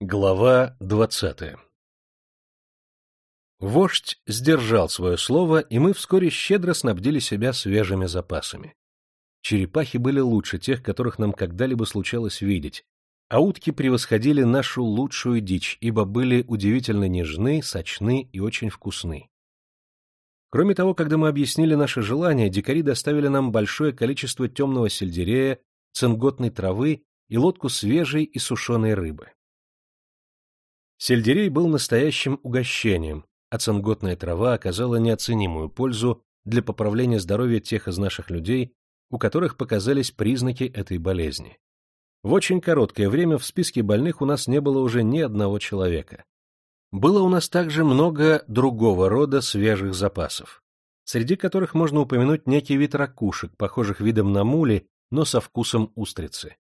Глава двадцатая Вождь сдержал свое слово, и мы вскоре щедро снабдили себя свежими запасами. Черепахи были лучше тех, которых нам когда-либо случалось видеть, а утки превосходили нашу лучшую дичь, ибо были удивительно нежны, сочны и очень вкусны. Кроме того, когда мы объяснили наше желание, дикари доставили нам большое количество темного сельдерея, цинготной травы и лодку свежей и сушеной рыбы. Сельдерей был настоящим угощением, а цинготная трава оказала неоценимую пользу для поправления здоровья тех из наших людей, у которых показались признаки этой болезни. В очень короткое время в списке больных у нас не было уже ни одного человека. Было у нас также много другого рода свежих запасов, среди которых можно упомянуть некий вид ракушек, похожих видом на мули, но со вкусом устрицы.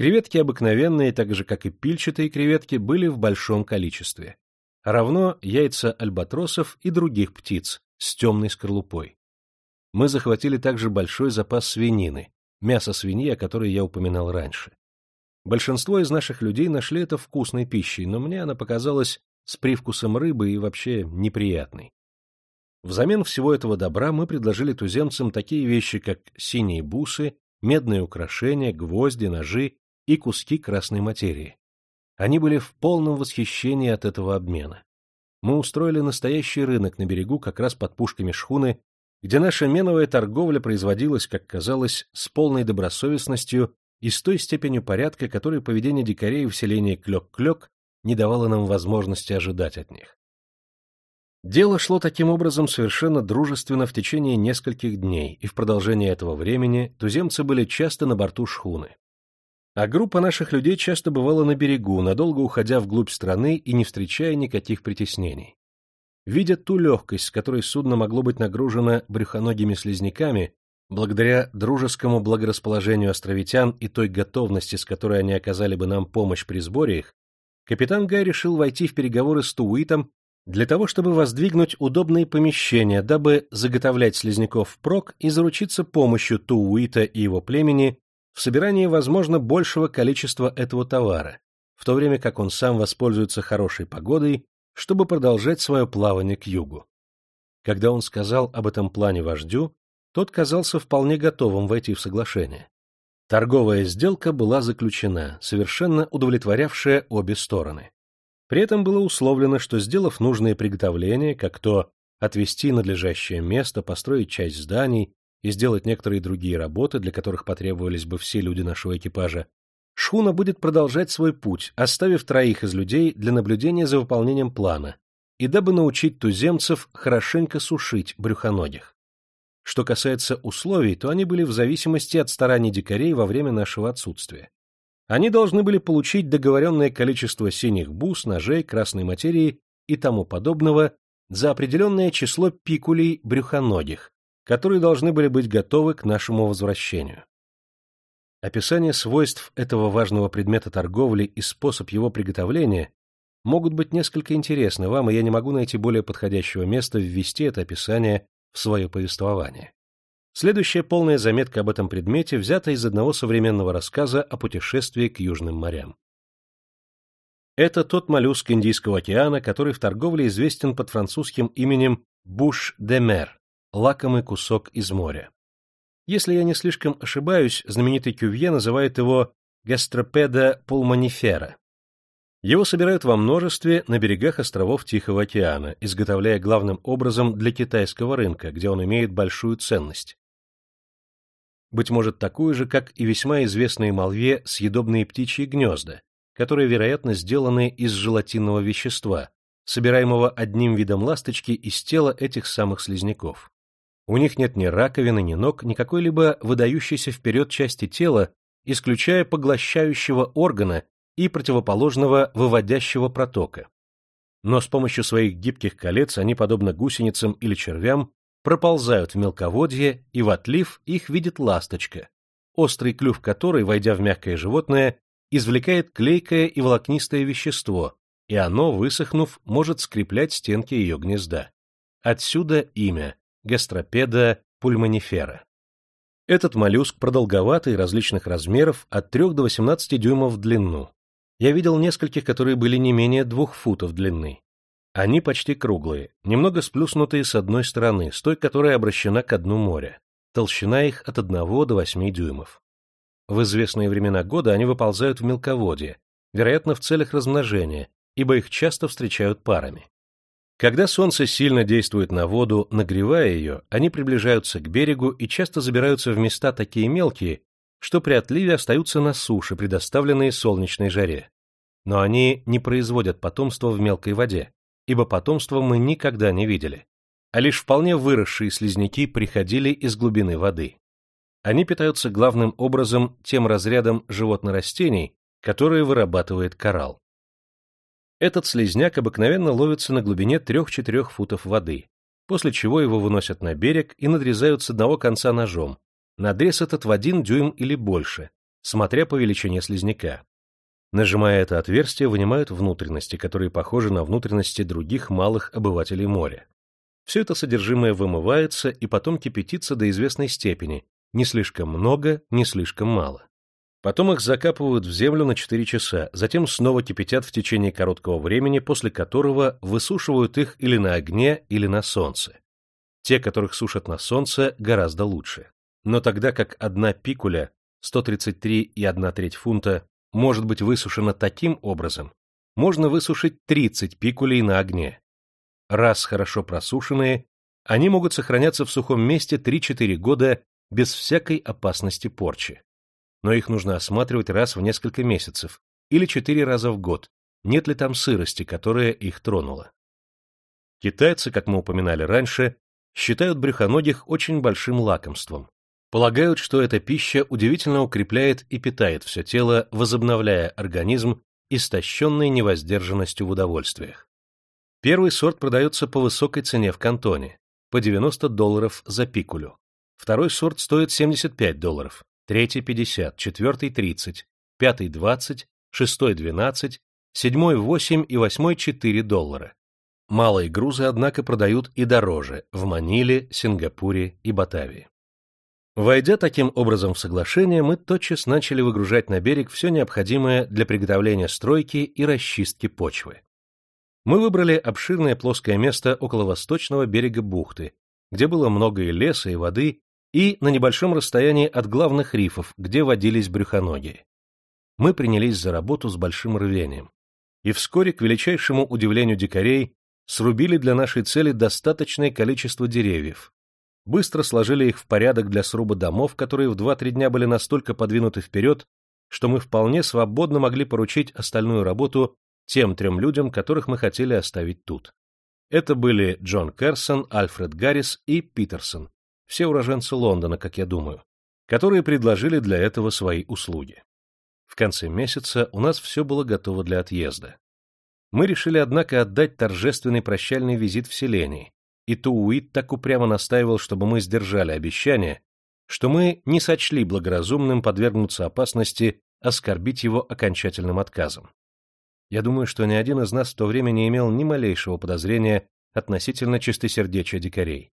Креветки обыкновенные, так же как и пильчатые креветки, были в большом количестве. Равно яйца альбатросов и других птиц с темной скорлупой. Мы захватили также большой запас свинины, мяса свиньи, о которой я упоминал раньше. Большинство из наших людей нашли это вкусной пищей, но мне она показалась с привкусом рыбы и вообще неприятной. Взамен всего этого добра мы предложили туземцам такие вещи, как синие бусы, медные украшения, гвозди, ножи и куски красной материи. Они были в полном восхищении от этого обмена. Мы устроили настоящий рынок на берегу как раз под пушками шхуны, где наша меновая торговля производилась, как казалось, с полной добросовестностью и с той степенью порядка, которой поведение дикарей в селении Клёк-Клёк не давало нам возможности ожидать от них. Дело шло таким образом совершенно дружественно в течение нескольких дней, и в продолжение этого времени туземцы были часто на борту шхуны. А группа наших людей часто бывала на берегу, надолго уходя вглубь страны и не встречая никаких притеснений. Видя ту легкость, с которой судно могло быть нагружено брюхоногими слизняками, благодаря дружескому благорасположению островитян и той готовности, с которой они оказали бы нам помощь при сборе их, капитан Гай решил войти в переговоры с Туитом для того, чтобы воздвигнуть удобные помещения, дабы заготовлять слизняков впрок и заручиться помощью Тууита и его племени в собирании, возможно, большего количества этого товара, в то время как он сам воспользуется хорошей погодой, чтобы продолжать свое плавание к югу. Когда он сказал об этом плане вождю, тот казался вполне готовым войти в соглашение. Торговая сделка была заключена, совершенно удовлетворявшая обе стороны. При этом было условлено, что, сделав нужные приготовления, как то отвести надлежащее место, построить часть зданий и сделать некоторые другие работы, для которых потребовались бы все люди нашего экипажа, шхуна будет продолжать свой путь, оставив троих из людей для наблюдения за выполнением плана и дабы научить туземцев хорошенько сушить брюхоногих. Что касается условий, то они были в зависимости от стараний дикарей во время нашего отсутствия. Они должны были получить договоренное количество синих бус, ножей, красной материи и тому подобного за определенное число пикулей брюхоногих, которые должны были быть готовы к нашему возвращению. Описание свойств этого важного предмета торговли и способ его приготовления могут быть несколько интересны вам, и я не могу найти более подходящего места ввести это описание в свое повествование. Следующая полная заметка об этом предмете взята из одного современного рассказа о путешествии к Южным морям. Это тот моллюск Индийского океана, который в торговле известен под французским именем буш-де-мер – лакомый кусок из моря. Если я не слишком ошибаюсь, знаменитый Кювье называет его гастропеда пулмонифера. Его собирают во множестве на берегах островов Тихого океана, изготовляя главным образом для китайского рынка, где он имеет большую ценность быть может, такую же, как и весьма известные молве съедобные птичьи гнезда, которые, вероятно, сделаны из желатинного вещества, собираемого одним видом ласточки из тела этих самых слизняков. У них нет ни раковины, ни ног, ни какой-либо выдающейся вперед части тела, исключая поглощающего органа и противоположного выводящего протока. Но с помощью своих гибких колец они, подобно гусеницам или червям, проползают в мелководье, и в отлив их видит ласточка, острый клюв которой, войдя в мягкое животное, извлекает клейкое и волокнистое вещество, и оно, высохнув, может скреплять стенки ее гнезда. Отсюда имя – гастропеда пульмонифера. Этот моллюск продолговатый, различных размеров, от 3 до 18 дюймов в длину. Я видел нескольких, которые были не менее двух футов длины. Они почти круглые, немного сплюснутые с одной стороны, с той, которая обращена к дну моря. Толщина их от 1 до 8 дюймов. В известные времена года они выползают в мелководье, вероятно, в целях размножения, ибо их часто встречают парами. Когда солнце сильно действует на воду, нагревая ее, они приближаются к берегу и часто забираются в места такие мелкие, что при отливе остаются на суше, предоставленные солнечной жаре. Но они не производят потомство в мелкой воде, ибо потомства мы никогда не видели, а лишь вполне выросшие слизняки приходили из глубины воды. Они питаются главным образом тем разрядом животно-растений, которые вырабатывает коралл. Этот слизняк обыкновенно ловится на глубине 3-4 футов воды, после чего его выносят на берег и надрезают с одного конца ножом. Надрез этот в один дюйм или больше, смотря по величине слизняка. Нажимая это отверстие, вынимают внутренности, которые похожи на внутренности других малых обывателей моря. Все это содержимое вымывается и потом кипятится до известной степени, не слишком много, не слишком мало. Потом их закапывают в землю на 4 часа, затем снова кипятят в течение короткого времени, после которого высушивают их или на огне, или на солнце. Те, которых сушат на солнце, гораздо лучше. Но тогда как одна пикуля, 133,1 треть фунта, может быть высушена таким образом, можно высушить 30 пикулей на огне. Раз хорошо просушенные, они могут сохраняться в сухом месте 3-4 года без всякой опасности порчи но их нужно осматривать раз в несколько месяцев или четыре раза в год, нет ли там сырости, которая их тронула. Китайцы, как мы упоминали раньше, считают брюхоногих очень большим лакомством. Полагают, что эта пища удивительно укрепляет и питает все тело, возобновляя организм, истощенный невоздержанностью в удовольствиях. Первый сорт продается по высокой цене в кантоне, по 90 долларов за пикулю. Второй сорт стоит 75 долларов, третий — 50, четвертый — 30, пятый — 20, шестой — 12, седьмой — 8 и восьмой — 4 доллара. Малые грузы, однако, продают и дороже в Маниле, Сингапуре и Батавии. Войдя таким образом в соглашение, мы тотчас начали выгружать на берег все необходимое для приготовления стройки и расчистки почвы. Мы выбрали обширное плоское место около восточного берега бухты, где было много и леса, и воды, и на небольшом расстоянии от главных рифов, где водились брюхоногие. Мы принялись за работу с большим рвением, и вскоре, к величайшему удивлению дикарей, срубили для нашей цели достаточное количество деревьев, быстро сложили их в порядок для сруба домов, которые в 2-3 дня были настолько подвинуты вперед, что мы вполне свободно могли поручить остальную работу тем трем людям, которых мы хотели оставить тут. Это были Джон Керсон, Альфред Гаррис и Питерсон, все уроженцы Лондона, как я думаю, которые предложили для этого свои услуги. В конце месяца у нас все было готово для отъезда. Мы решили, однако, отдать торжественный прощальный визит в селении, и Тууит так упрямо настаивал, чтобы мы сдержали обещание, что мы не сочли благоразумным подвергнуться опасности оскорбить его окончательным отказом. Я думаю, что ни один из нас в то время не имел ни малейшего подозрения относительно чистосердечия дикарей.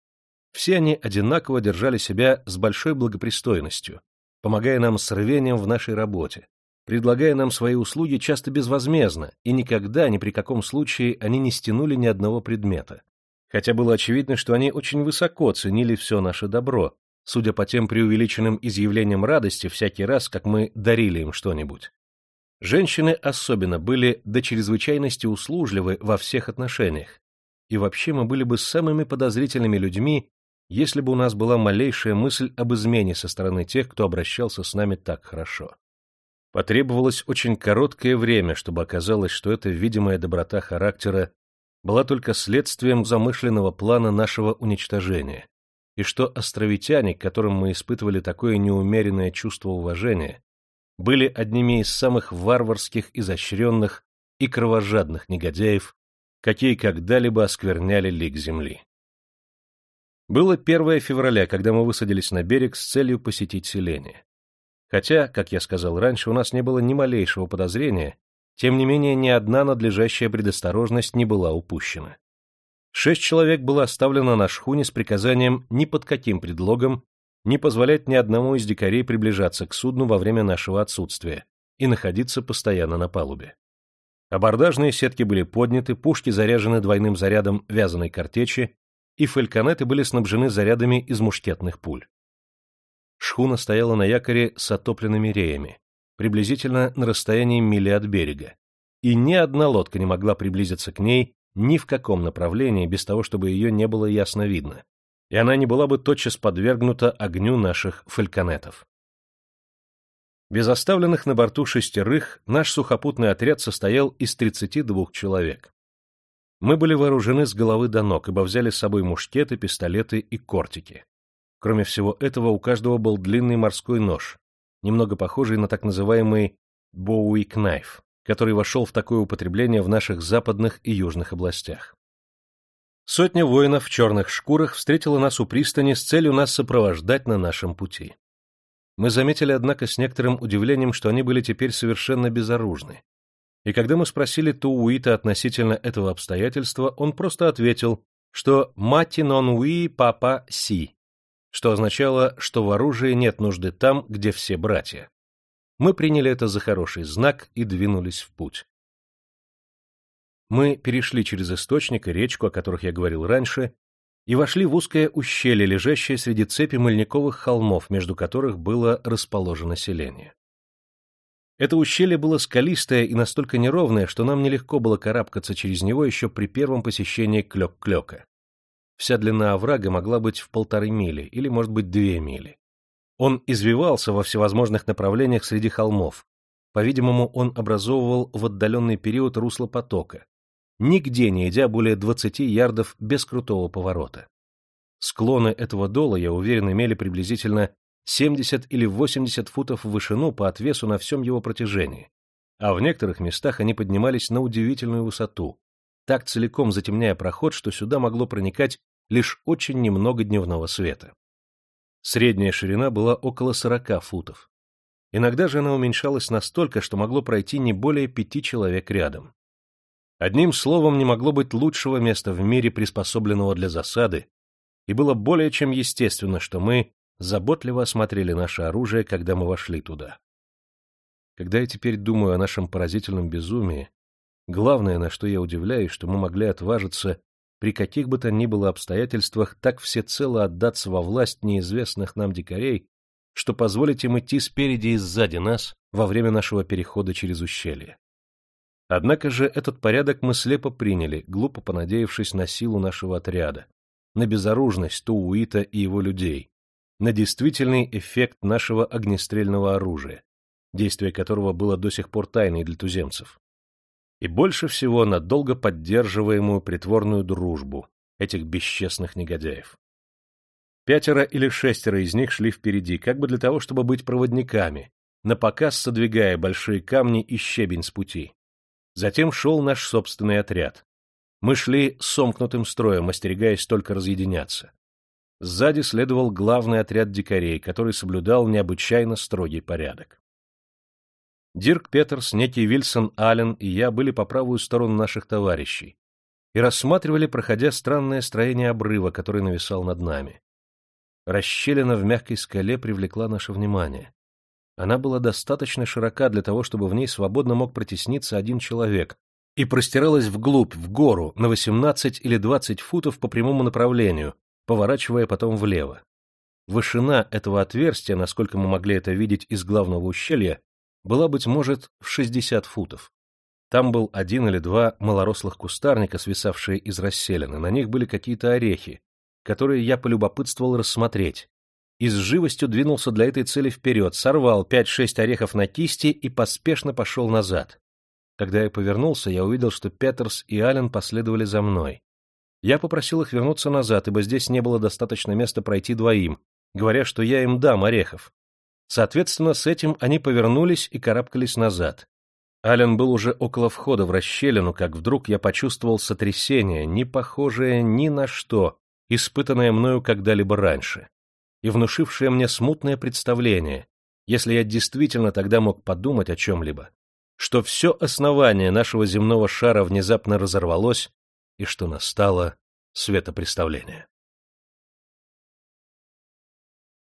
Все они одинаково держали себя с большой благопристойностью, помогая нам с рвением в нашей работе, предлагая нам свои услуги часто безвозмездно, и никогда, ни при каком случае они не стянули ни одного предмета. Хотя было очевидно, что они очень высоко ценили все наше добро, судя по тем преувеличенным изъявлениям радости всякий раз, как мы дарили им что-нибудь. Женщины особенно были до чрезвычайности услужливы во всех отношениях, и вообще мы были бы самыми подозрительными людьми, если бы у нас была малейшая мысль об измене со стороны тех, кто обращался с нами так хорошо. Потребовалось очень короткое время, чтобы оказалось, что эта видимая доброта характера была только следствием замышленного плана нашего уничтожения, и что островитяне, к которым мы испытывали такое неумеренное чувство уважения, были одними из самых варварских, изощренных и кровожадных негодяев, какие когда-либо оскверняли лик земли. Было 1 февраля, когда мы высадились на берег с целью посетить селение. Хотя, как я сказал раньше, у нас не было ни малейшего подозрения, тем не менее ни одна надлежащая предосторожность не была упущена. Шесть человек было оставлено на шхуне с приказанием ни под каким предлогом не позволять ни одному из дикарей приближаться к судну во время нашего отсутствия, и находиться постоянно на палубе. Абордажные сетки были подняты, пушки заряжены двойным зарядом вязаной картечи, и фальконеты были снабжены зарядами из мушкетных пуль. Шхуна стояла на якоре с отопленными реями, приблизительно на расстоянии мили от берега, и ни одна лодка не могла приблизиться к ней ни в каком направлении без того, чтобы ее не было ясно видно, и она не была бы тотчас подвергнута огню наших фальконетов. Без оставленных на борту шестерых наш сухопутный отряд состоял из 32 человек. Мы были вооружены с головы до ног, ибо взяли с собой мушкеты, пистолеты и кортики. Кроме всего этого, у каждого был длинный морской нож, немного похожий на так называемый «боуи кнайф», который вошел в такое употребление в наших западных и южных областях. Сотня воинов в черных шкурах встретила нас у пристани с целью нас сопровождать на нашем пути. Мы заметили, однако, с некоторым удивлением, что они были теперь совершенно безоружны. И когда мы спросили Тууита относительно этого обстоятельства, он просто ответил, что «мати нон уи папа си», что означало, что в оружии нет нужды там, где все братья. Мы приняли это за хороший знак и двинулись в путь. Мы перешли через источник и речку, о которых я говорил раньше, и вошли в узкое ущелье, лежащее среди цепи мыльниковых холмов, между которых было расположено селение. Это ущелье было скалистое и настолько неровное, что нам нелегко было карабкаться через него еще при первом посещении Клёк-Клёка. Вся длина оврага могла быть в полторы мили или, может быть, две мили. Он извивался во всевозможных направлениях среди холмов. По-видимому, он образовывал в отдаленный период русло потока, нигде не идя более 20 ярдов без крутого поворота. Склоны этого дола, я уверен, имели приблизительно 70 или 80 футов в вышину по отвесу на всем его протяжении, а в некоторых местах они поднимались на удивительную высоту, так целиком затемняя проход, что сюда могло проникать лишь очень немного дневного света. Средняя ширина была около 40 футов. Иногда же она уменьшалась настолько, что могло пройти не более пяти человек рядом. Одним словом, не могло быть лучшего места в мире, приспособленного для засады, и было более чем естественно, что мы заботливо осмотрели наше оружие, когда мы вошли туда. Когда я теперь думаю о нашем поразительном безумии, главное, на что я удивляюсь, что мы могли отважиться при каких бы то ни было обстоятельствах так всецело отдаться во власть неизвестных нам дикарей, что позволить им идти спереди и сзади нас во время нашего перехода через ущелье. Однако же этот порядок мы слепо приняли, глупо понадеявшись на силу нашего отряда, на безоружность Тууита и его людей, на действительный эффект нашего огнестрельного оружия, действие которого было до сих пор тайной для туземцев. И больше всего на долго поддерживаемую притворную дружбу этих бесчестных негодяев. Пятеро или шестеро из них шли впереди, как бы для того, чтобы быть проводниками, напоказ содвигая большие камни и щебень с пути. Затем шел наш собственный отряд. Мы шли сомкнутым строем, остерегаясь только разъединяться. Сзади следовал главный отряд дикарей, который соблюдал необычайно строгий порядок. Дирк Петерс, некий Вильсон Аллен и я были по правую сторону наших товарищей и рассматривали, проходя странное строение обрыва, который нависал над нами. Расщелина в мягкой скале привлекла наше внимание. Она была достаточно широка для того, чтобы в ней свободно мог протесниться один человек, и простиралась вглубь, в гору, на 18 или 20 футов по прямому направлению, поворачивая потом влево. Вышина этого отверстия, насколько мы могли это видеть из главного ущелья, была, быть может, в 60 футов. Там был один или два малорослых кустарника, свисавшие из расселены, на них были какие-то орехи, которые я полюбопытствовал рассмотреть, и с живостью двинулся для этой цели вперед, сорвал пять-шесть орехов на кисти и поспешно пошел назад. Когда я повернулся, я увидел, что Петерс и Аллен последовали за мной. Я попросил их вернуться назад, ибо здесь не было достаточно места пройти двоим, говоря, что я им дам орехов. Соответственно, с этим они повернулись и карабкались назад. Ален был уже около входа в расщелину, как вдруг я почувствовал сотрясение, не похожее ни на что, испытанное мною когда-либо раньше и внушившее мне смутное представление, если я действительно тогда мог подумать о чем-либо, что все основание нашего земного шара внезапно разорвалось и что настало светопреставление.